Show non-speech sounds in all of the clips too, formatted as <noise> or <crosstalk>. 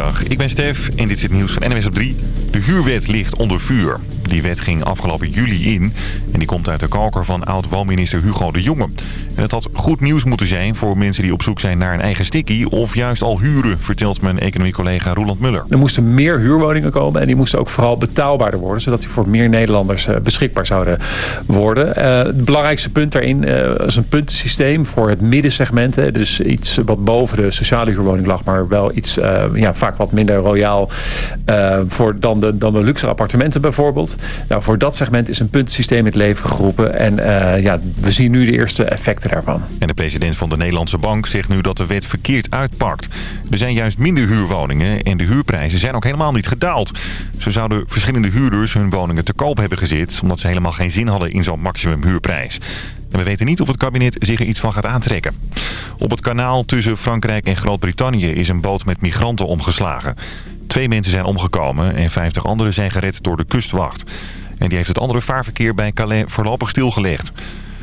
Goedemiddag, ik ben Stef en dit is het nieuws van NWS op 3. De huurwet ligt onder vuur. Die wet ging afgelopen juli in en die komt uit de koker van oud-woonminister Hugo de Jonge. En het had goed nieuws moeten zijn voor mensen die op zoek zijn naar een eigen stikkie of juist al huren, vertelt mijn economiecollega Roland Muller. Er moesten meer huurwoningen komen en die moesten ook vooral betaalbaarder worden, zodat die voor meer Nederlanders eh, beschikbaar zouden worden. Uh, het belangrijkste punt daarin uh, is een puntensysteem voor het middensegment. Dus iets wat boven de sociale huurwoning lag, maar wel iets ja, vaak wat minder royaal voor dan de, dan de luxe appartementen bijvoorbeeld. Nou, voor dat segment is een puntensysteem het leven geroepen. En uh, ja, we zien nu de eerste effecten daarvan. En de president van de Nederlandse Bank zegt nu dat de wet verkeerd uitpakt. Er zijn juist minder huurwoningen en de huurprijzen zijn ook helemaal niet gedaald. Zo zouden verschillende huurders hun woningen te koop hebben gezet... omdat ze helemaal geen zin hadden in zo'n maximum huurprijs. En we weten niet of het kabinet zich er iets van gaat aantrekken. Op het kanaal tussen Frankrijk en Groot-Brittannië is een boot met migranten omgeslagen. Twee mensen zijn omgekomen en 50 anderen zijn gered door de kustwacht. En die heeft het andere vaarverkeer bij Calais voorlopig stilgelegd.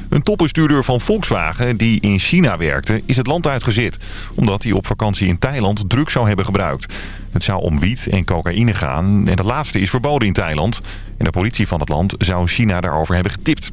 Een topbestuurder van Volkswagen die in China werkte is het land uitgezet. Omdat hij op vakantie in Thailand drugs zou hebben gebruikt. Het zou om wiet en cocaïne gaan en dat laatste is verboden in Thailand. En de politie van het land zou China daarover hebben getipt.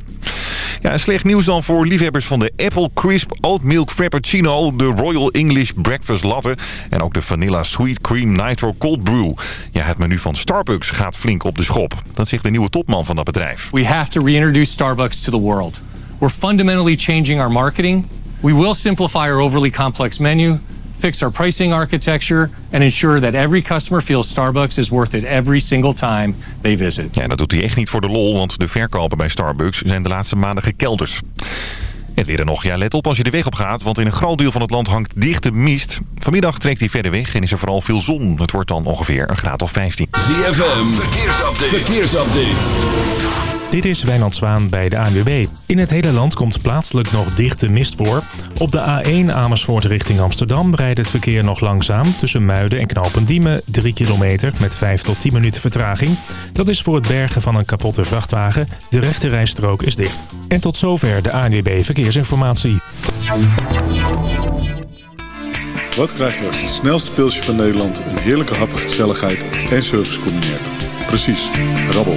Ja, slecht nieuws dan voor liefhebbers van de Apple Crisp Oat Milk Frappuccino... de Royal English Breakfast Latte en ook de Vanilla Sweet Cream Nitro Cold Brew. Ja, het menu van Starbucks gaat flink op de schop. Dat zegt de nieuwe topman van dat bedrijf. We have to reintroduce Starbucks to the world. We're fundamentally changing our marketing. We will simplify our overly complex menu fix our pricing architecture and ensure that every customer feels Starbucks is worth it every single time they visit. Ja, dat doet hij echt niet voor de lol, want de verkopen bij Starbucks zijn de laatste maanden gekelderd. Het weer er nog. Ja, let op als je de weg op gaat, want in een groot deel van het land hangt dichte mist. Vanmiddag trekt hij verder weg en is er vooral veel zon. Het wordt dan ongeveer een graad of 15. ZFM, verkeersupdate. verkeersupdate. Dit is Wijnand Zwaan bij de ANWB. In het hele land komt plaatselijk nog dichte mist voor. Op de A1 Amersfoort richting Amsterdam rijdt het verkeer nog langzaam... tussen Muiden en Knopendiemen 3 kilometer met 5 tot 10 minuten vertraging. Dat is voor het bergen van een kapotte vrachtwagen. De rechte rijstrook is dicht. En tot zover de ANWB Verkeersinformatie. Wat krijg je als het snelste pilsje van Nederland... een heerlijke hap, gezelligheid en service combineert? Precies, rabbel.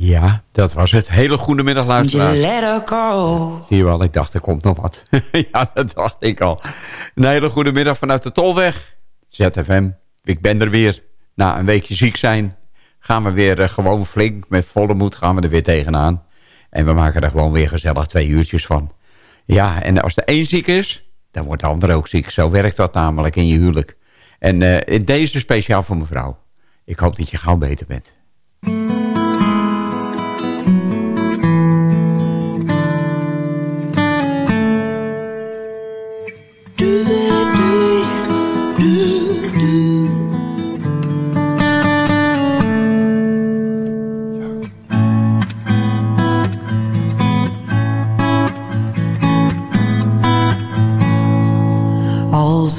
Ja, dat was het. Hele goede middag, luisteraars. Zie je wel, ik dacht, er komt nog wat. <laughs> ja, dat dacht ik al. Een hele goede middag vanuit de Tolweg. ZFM, ik ben er weer. Na een weekje ziek zijn, gaan we weer uh, gewoon flink, met volle moed gaan we er weer tegenaan. En we maken er gewoon weer gezellig twee uurtjes van. Ja, en als de een ziek is, dan wordt de ander ook ziek. Zo werkt dat namelijk in je huwelijk. En uh, deze speciaal voor mevrouw. Ik hoop dat je gauw beter bent.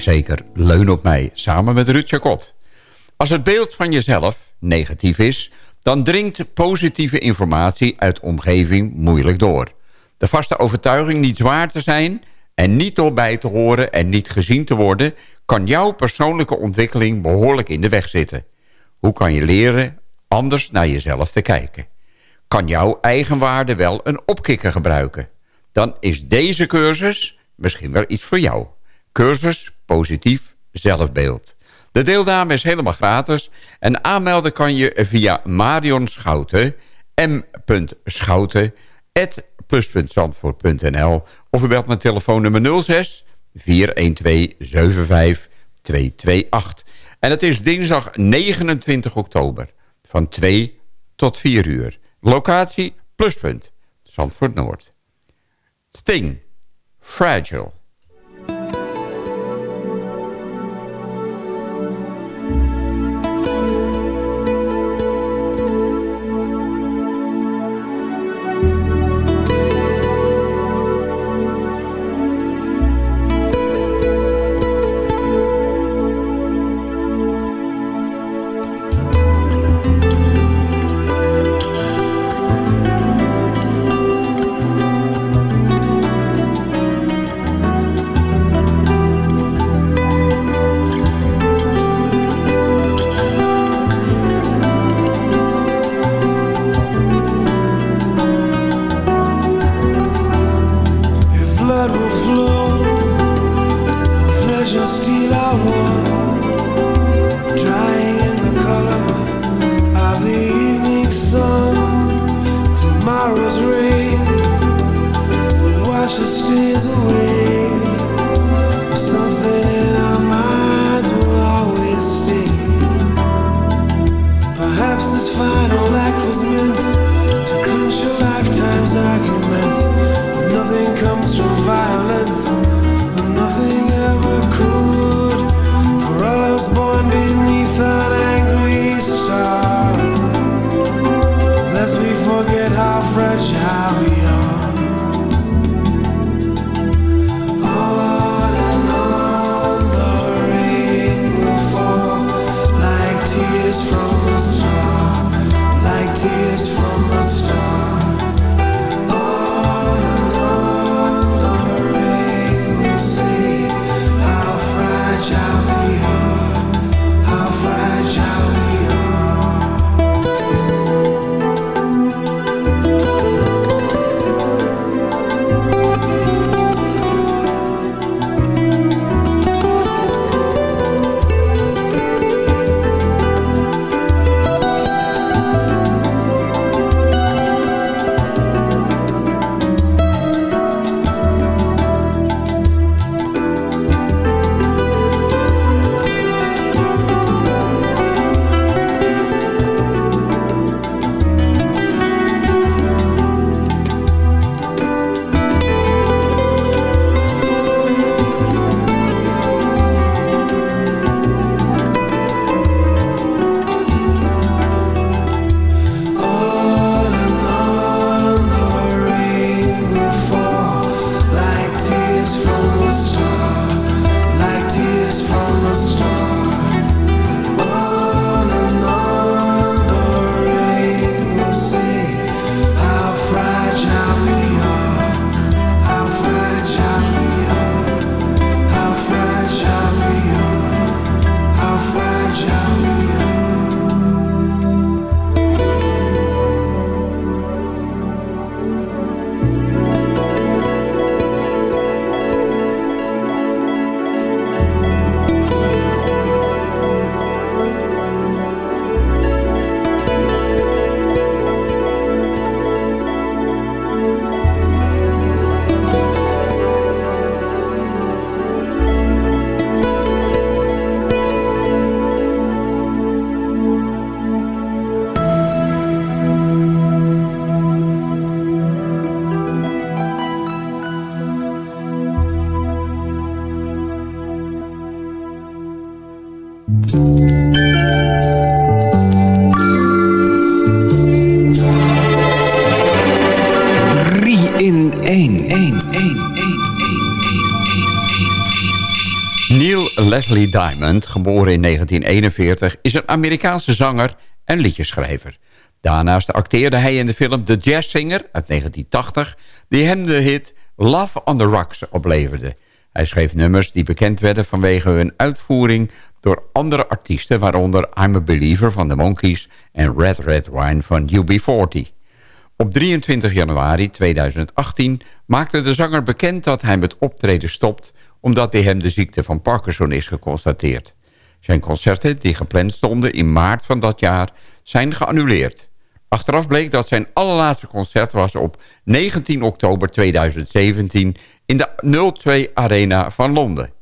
Zeker leun op mij, samen met Ruud Jacot. Als het beeld van jezelf negatief is, dan dringt positieve informatie uit omgeving moeilijk door. De vaste overtuiging niet zwaar te zijn en niet doorbij te horen en niet gezien te worden... kan jouw persoonlijke ontwikkeling behoorlijk in de weg zitten. Hoe kan je leren anders naar jezelf te kijken? Kan jouw eigenwaarde wel een opkikker gebruiken? Dan is deze cursus misschien wel iets voor jou. Cursus Positief Zelfbeeld. De deelname is helemaal gratis en aanmelden kan je via Marion Schouten, m.schouten, of u belt mijn telefoonnummer 06 412 75 228. En het is dinsdag 29 oktober van 2 tot 4 uur. Locatie Pluspunt, Zandvoort Noord. Sting, Fragile. Diamond, geboren in 1941, is een Amerikaanse zanger en liedjeschrijver. Daarnaast acteerde hij in de film The Jazz Singer uit 1980... die hem de hit Love on the Rocks opleverde. Hij schreef nummers die bekend werden vanwege hun uitvoering... door andere artiesten, waaronder I'm a Believer van The Monkees... en Red Red Wine van UB40. Op 23 januari 2018 maakte de zanger bekend dat hij met optreden stopt... omdat bij hem de ziekte van Parkinson is geconstateerd. Zijn concerten, die gepland stonden in maart van dat jaar, zijn geannuleerd. Achteraf bleek dat zijn allerlaatste concert was op 19 oktober 2017... in de 02 Arena van Londen.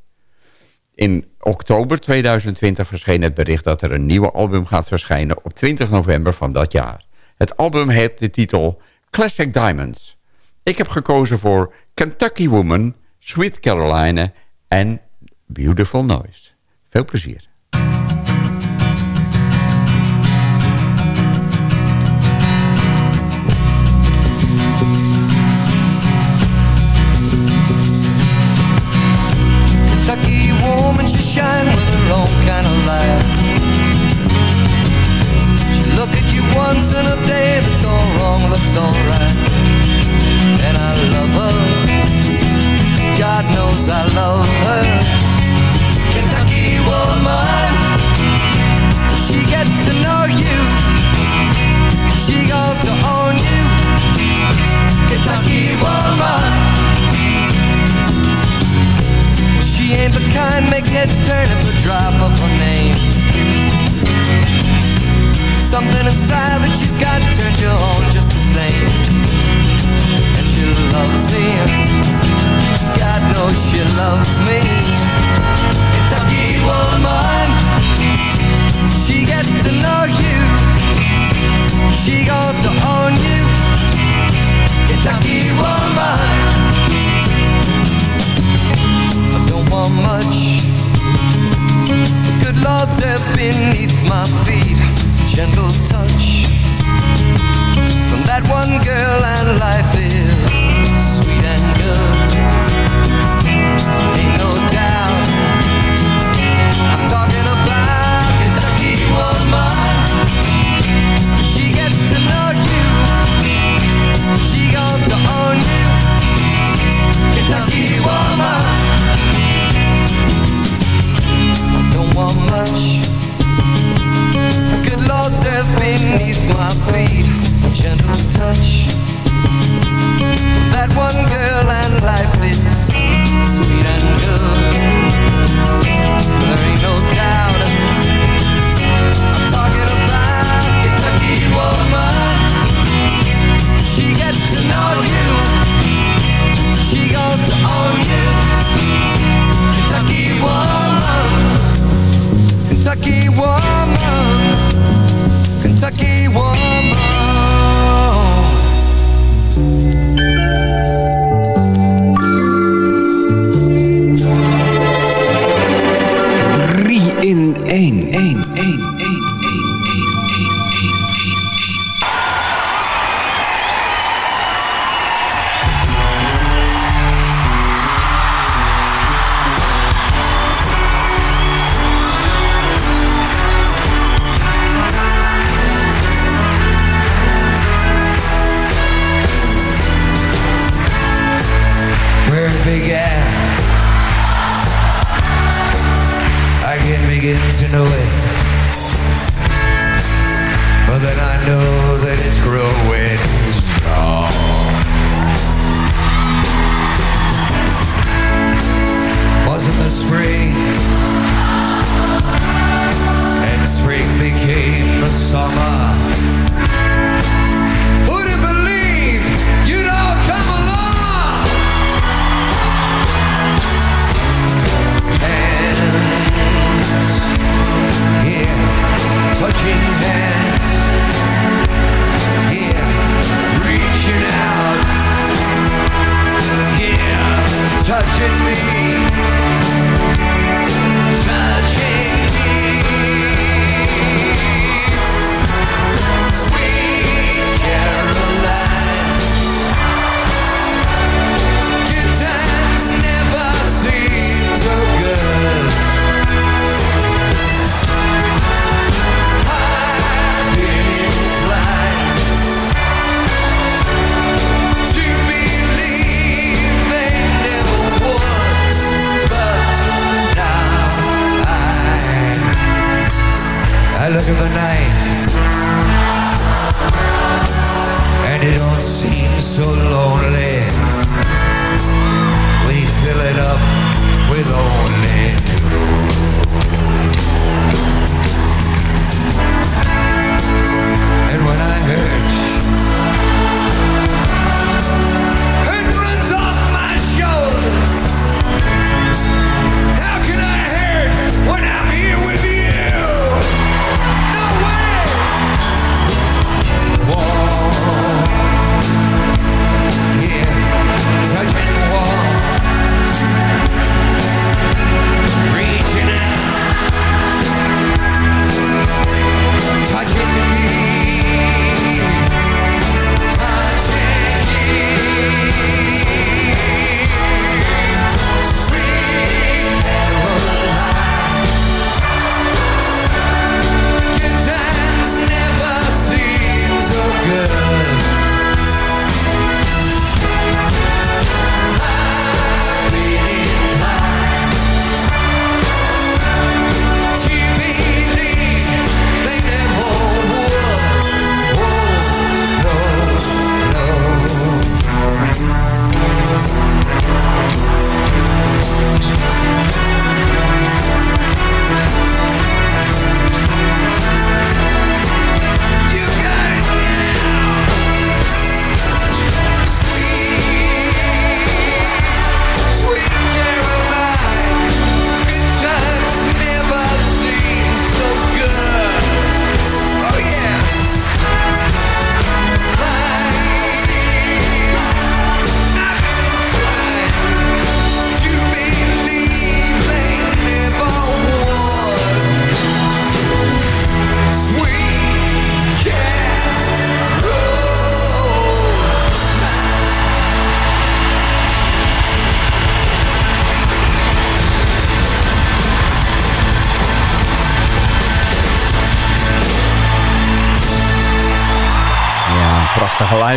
In oktober 2020 verscheen het bericht dat er een nieuwe album gaat verschijnen... op 20 november van dat jaar. Het album heeft de titel Classic Diamonds. Ik heb gekozen voor Kentucky Woman, Sweet Caroline en Beautiful Noise. Veel plezier.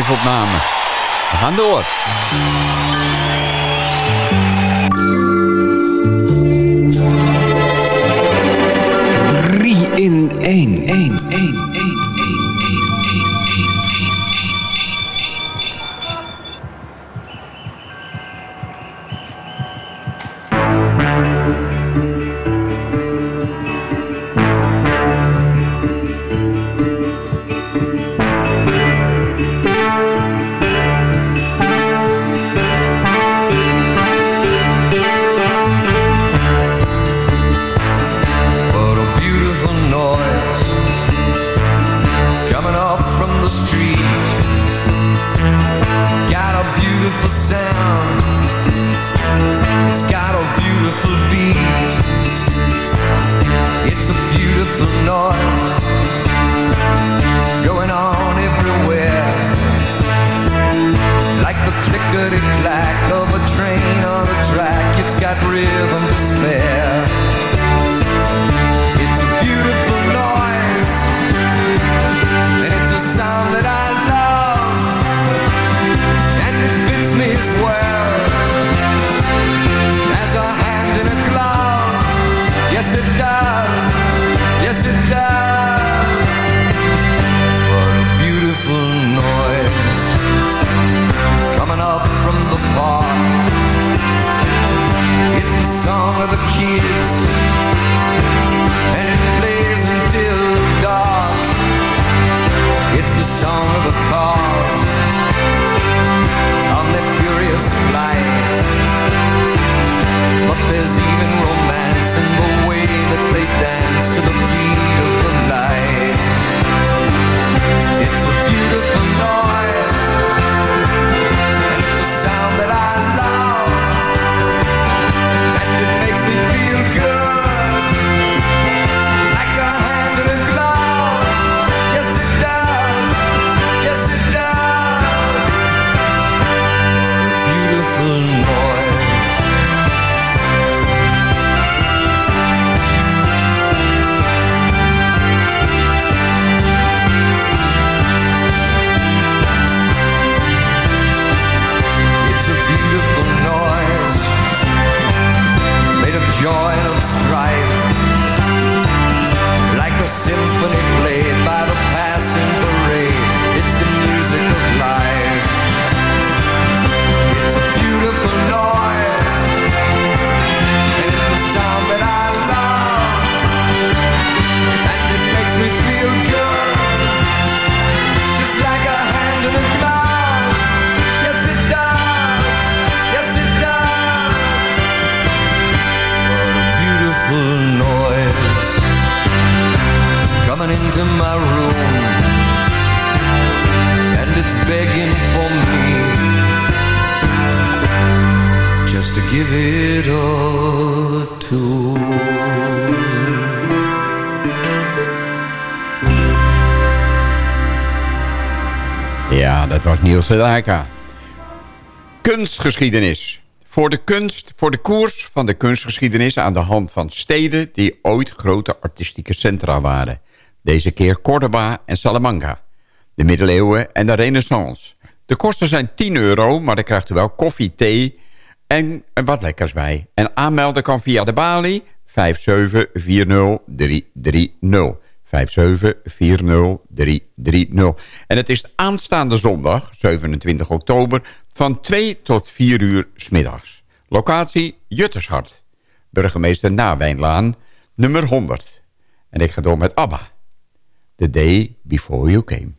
Prachtige live-opname. We gaan door. Dat was Niels Sedaka. Kunstgeschiedenis. Voor de kunst, voor de koers van de kunstgeschiedenis aan de hand van steden die ooit grote artistieke centra waren. Deze keer Córdoba en Salamanca. De middeleeuwen en de renaissance. De kosten zijn 10 euro, maar dan krijgt u wel koffie, thee en wat lekkers bij. En aanmelden kan via de balie 5740330. 5740330. En het is aanstaande zondag, 27 oktober, van 2 tot 4 uur smiddags. Locatie Juttershart. Burgemeester Nawijnlaan, nummer 100. En ik ga door met ABBA. The Day Before You Came.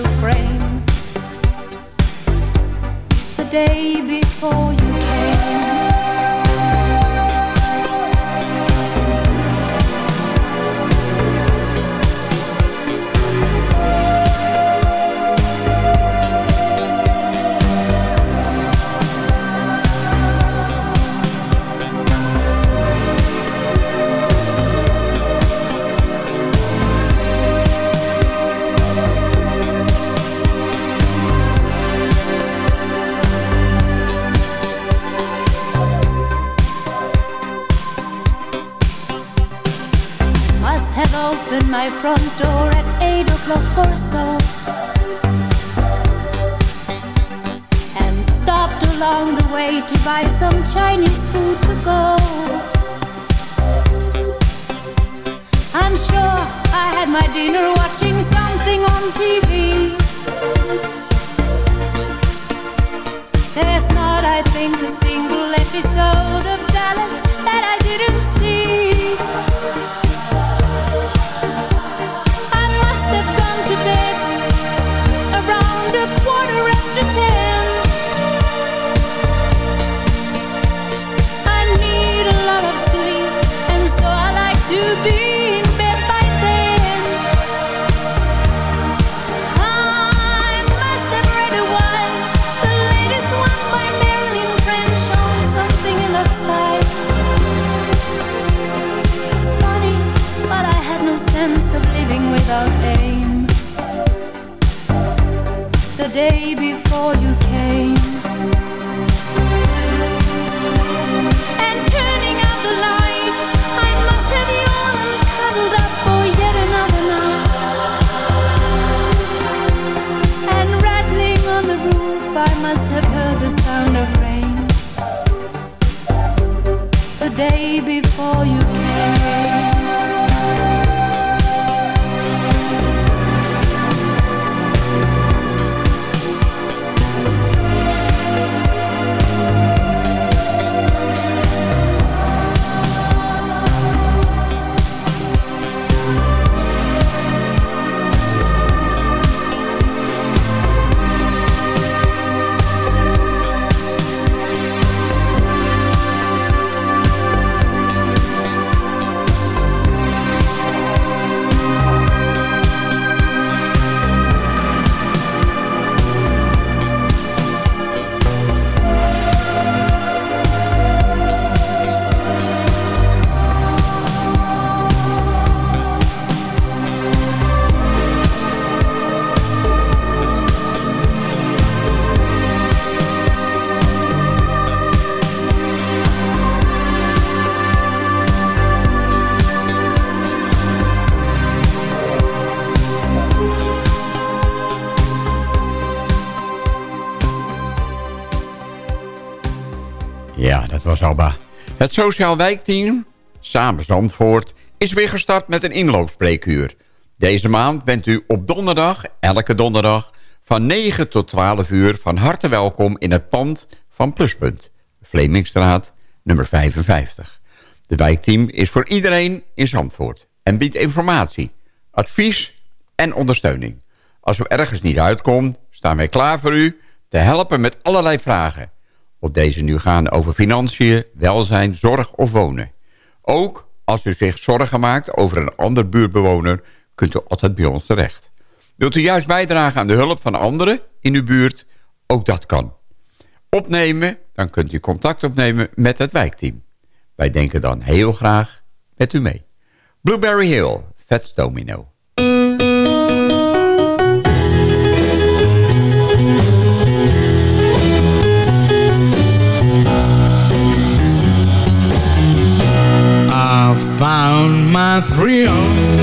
frame. The day before episode of sound of rain the day before you came. Het Sociaal Wijkteam, samen Zandvoort, is weer gestart met een inloopspreekuur. Deze maand bent u op donderdag, elke donderdag, van 9 tot 12 uur van harte welkom in het pand van Pluspunt. Vlemingstraat, nummer 55. De wijkteam is voor iedereen in Zandvoort en biedt informatie, advies en ondersteuning. Als u ergens niet uitkomt, staan wij klaar voor u te helpen met allerlei vragen. Of deze nu gaan over financiën, welzijn, zorg of wonen. Ook als u zich zorgen maakt over een ander buurtbewoner... kunt u altijd bij ons terecht. Wilt u juist bijdragen aan de hulp van anderen in uw buurt? Ook dat kan. Opnemen, dan kunt u contact opnemen met het wijkteam. Wij denken dan heel graag met u mee. Blueberry Hill, Vets Domino. Found my thrill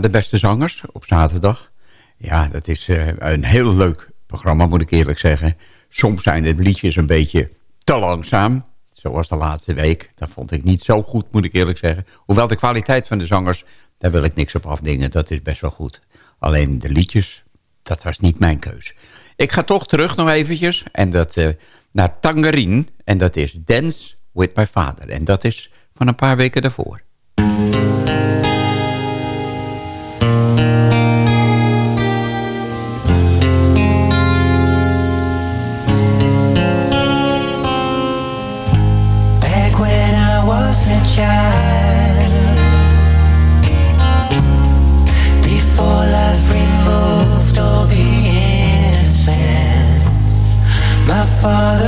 de beste zangers op zaterdag. Ja, dat is eh, een heel leuk programma, moet ik eerlijk zeggen. Soms zijn de liedjes een beetje te langzaam. Zoals de laatste week. Dat vond ik niet zo goed, moet ik eerlijk zeggen. Hoewel de kwaliteit van de zangers, daar wil ik niks op afdingen. Dat is best wel goed. Alleen de liedjes, dat was niet mijn keus. Ik ga toch terug nog eventjes en dat, eh, naar Tangerine. En dat is Dance with My Father. En dat is van een paar weken daarvoor. father.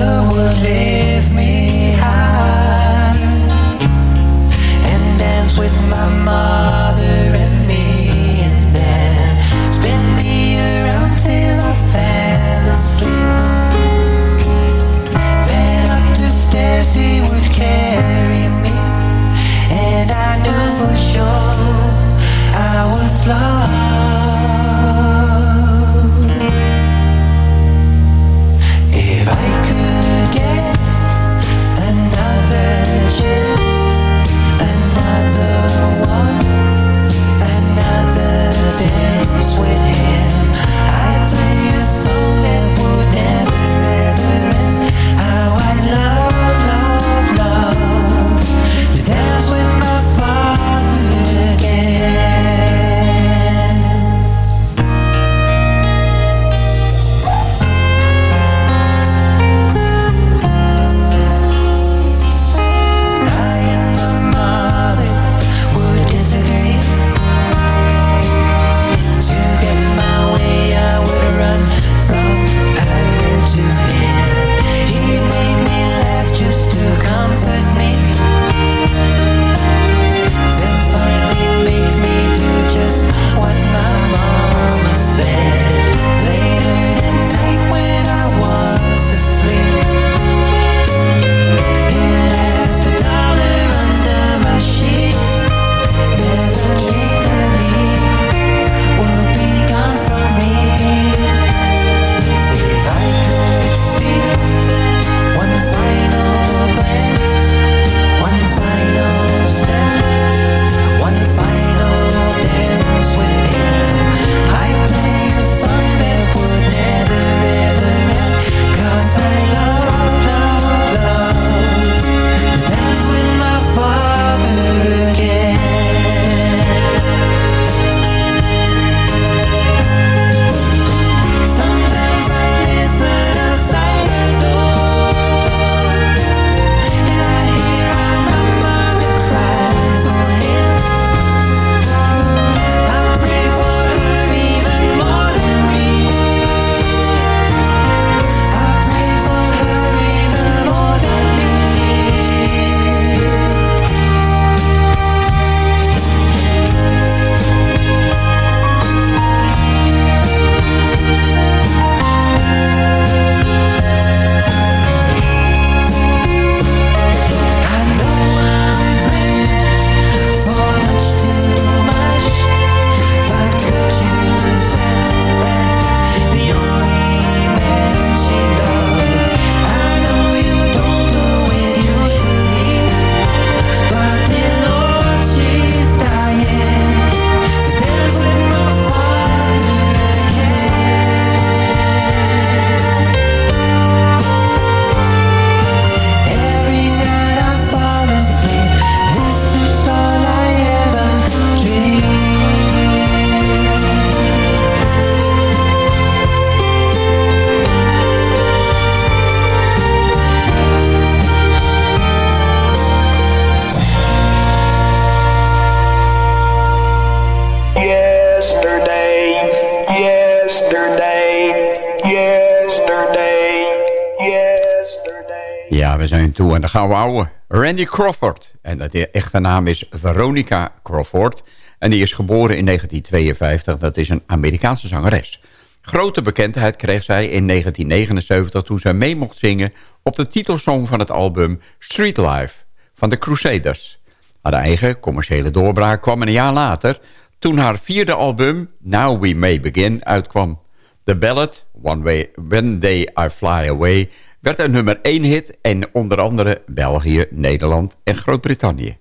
Die Crawford. En de echte naam is Veronica Crawford. En die is geboren in 1952. Dat is een Amerikaanse zangeres. Grote bekendheid kreeg zij in 1979 toen zij mee mocht zingen... op de titelsong van het album Street Life van de Crusaders. Haar eigen commerciële doorbraak kwam een jaar later... toen haar vierde album Now We May Begin uitkwam. De ballad One Way, When Day I Fly Away werd een nummer 1 hit en onder andere België, Nederland en Groot-Brittannië.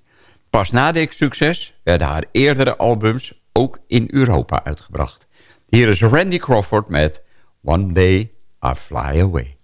Pas na dit succes werden haar eerdere albums ook in Europa uitgebracht. Hier is Randy Crawford met One Day I Fly Away.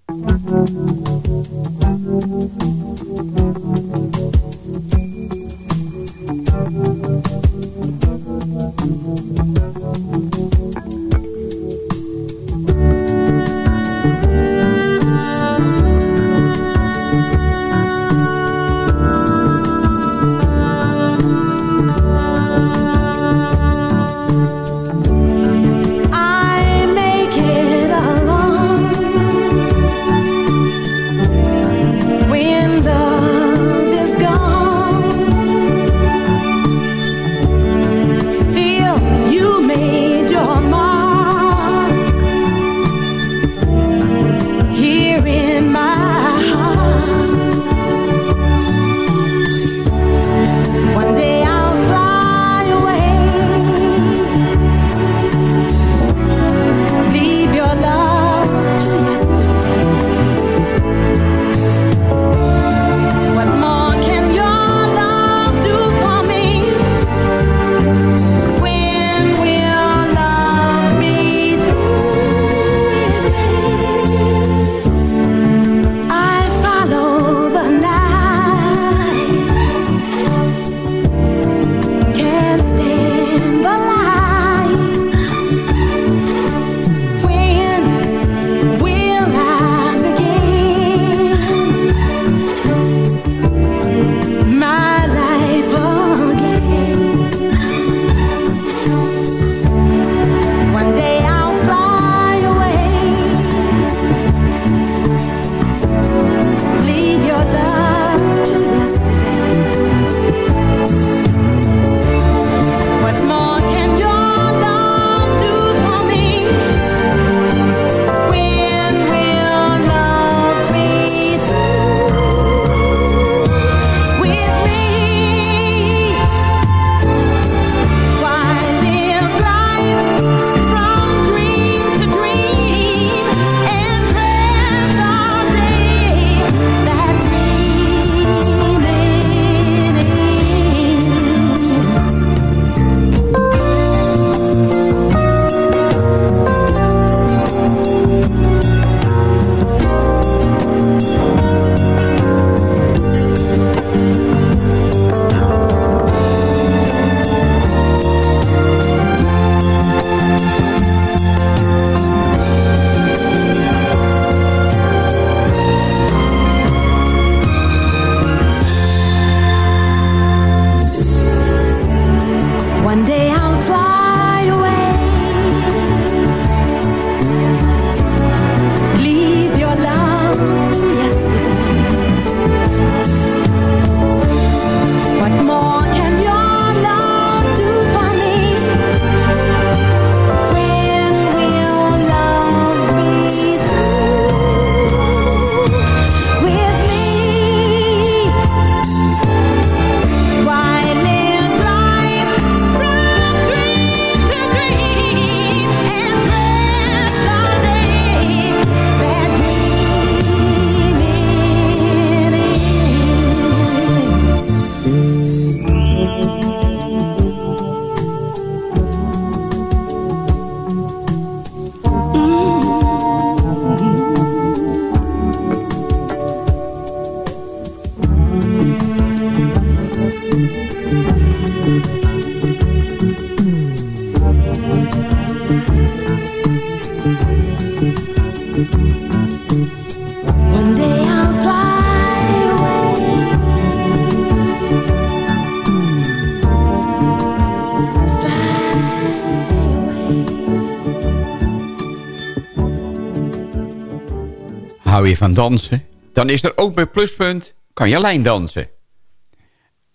Van dansen? Dan is er ook bij Pluspunt kan je lijndansen.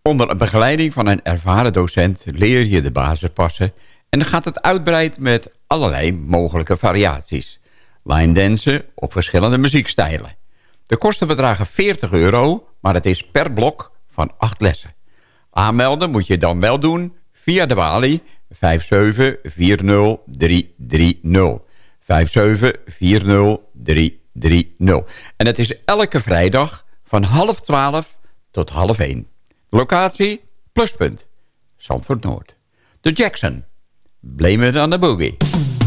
Onder een begeleiding van een ervaren docent leer je de basis passen... en gaat het uitbreid met allerlei mogelijke variaties. Lijndansen op verschillende muziekstijlen. De kosten bedragen 40 euro, maar het is per blok van 8 lessen. Aanmelden moet je dan wel doen via de balie 5740330. 5740330. En het is elke vrijdag van half 12 tot half 1. Locatie Pluspunt. Zandvoort Noord. De Jackson. Blame it on the boogie.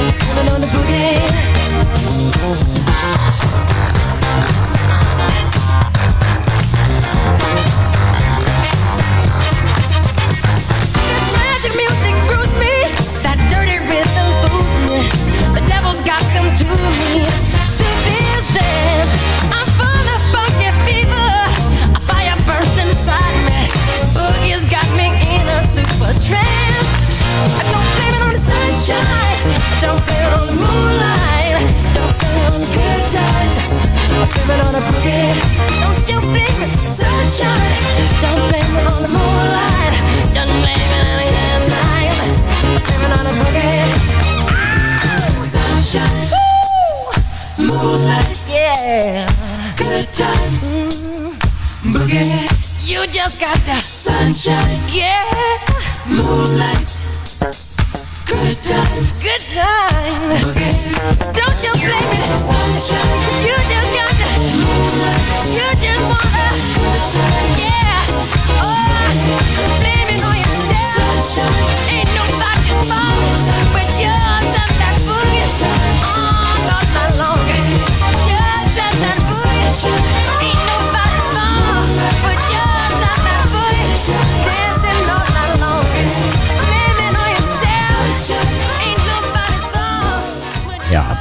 It on the boogie. Good times. Don't you blame it. On the moonlight. Don't live in the island on the moon ah, Sunshine. Woo Moonlight mm-hmm. You just got the sunshine. Yeah Moonlight Good times Good times. Moonlight. Don't You just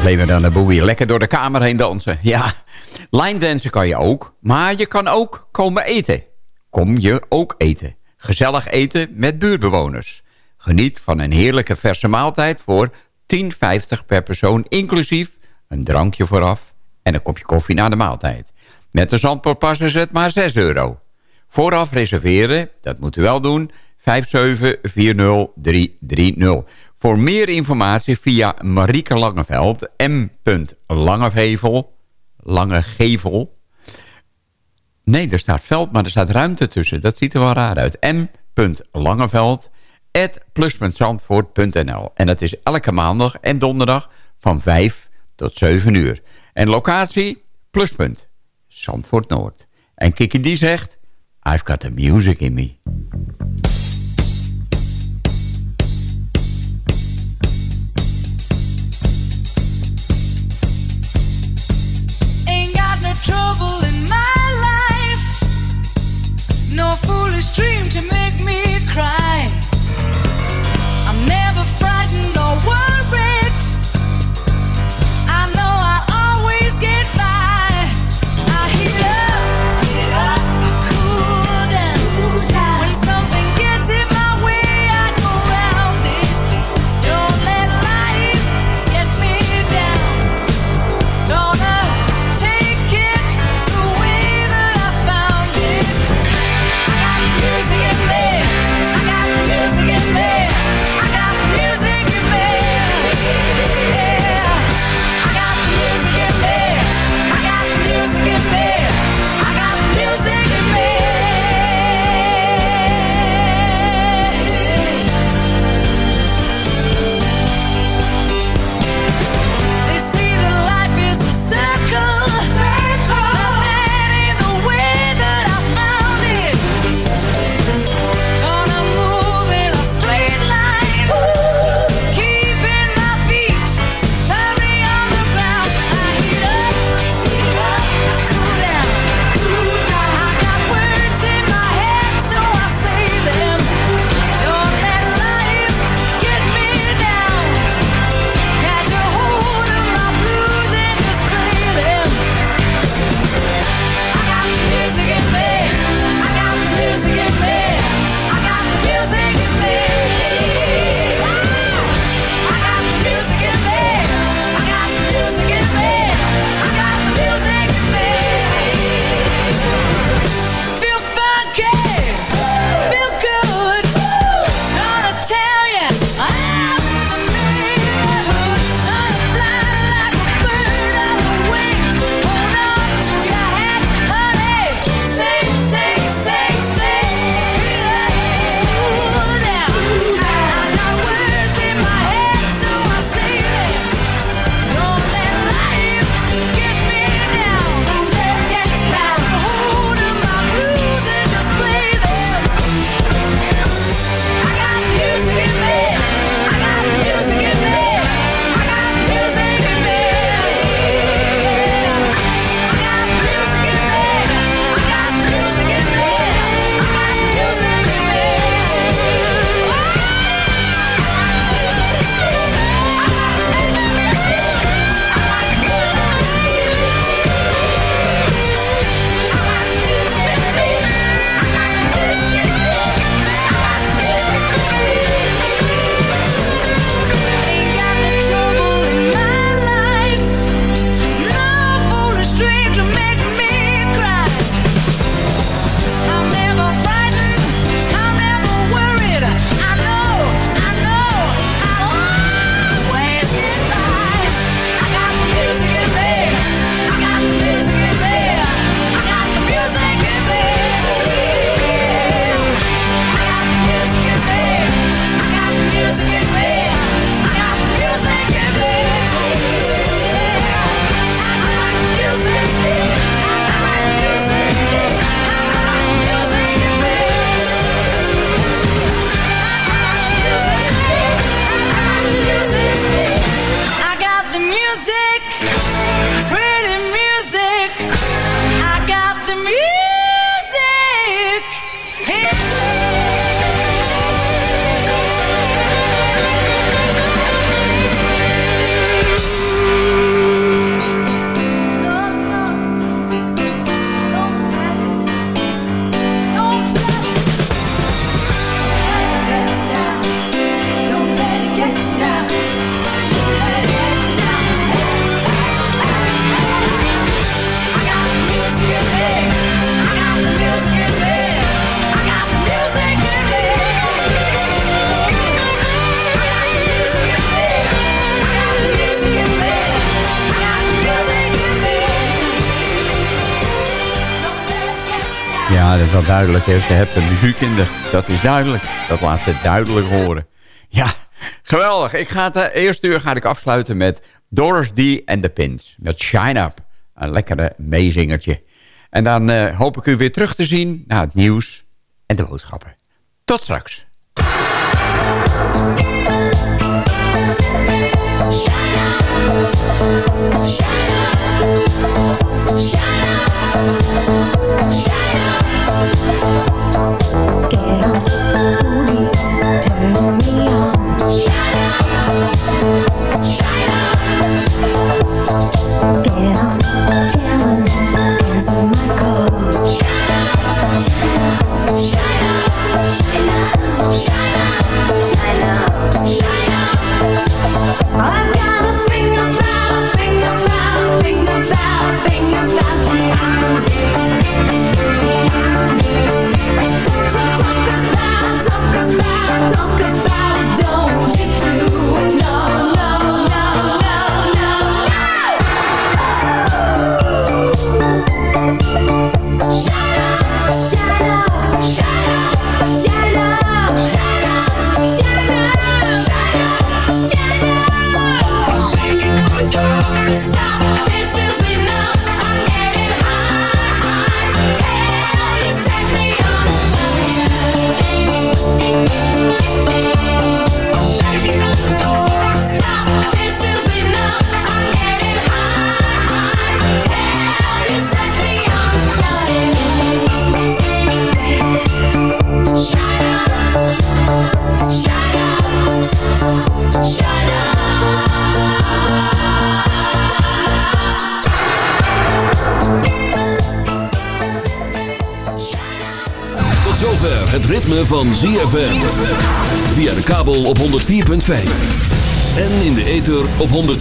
Blame It on the Boogie. Lekker door de kamer heen dansen. Ja, line dansen kan je ook. Maar je kan ook komen eten. Kom je ook eten. Gezellig eten met buurtbewoners. Geniet van een heerlijke verse maaltijd voor 10,50 per persoon... inclusief een drankje vooraf en een kopje koffie na de maaltijd. Met de zandpoortpas is het maar 6 euro. Vooraf reserveren, dat moet u wel doen... 5740330. Voor meer informatie via Marieke Langeveld, M. Langevevel, Langegevel. Nee, er staat veld, maar er staat ruimte tussen. Dat ziet er wel raar uit. M. Langeveld, at plus.zandvoort.nl. En dat is elke maandag en donderdag van 5 tot 7 uur. En locatie, pluspunt, Zandvoort Noord. En Kiki die zegt, I've got the music in me. No foolish dream duidelijk. Hè. Ze heeft een de... Dat is duidelijk. Dat laat ze duidelijk horen. Ja, geweldig. Ik ga het eh, eerste uur ga ik afsluiten met Doris D. en de Pins. Met Shine Up. Een lekkere meezingertje. En dan eh, hoop ik u weer terug te zien naar het nieuws en de boodschappen. Tot straks.